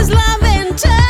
is love and time.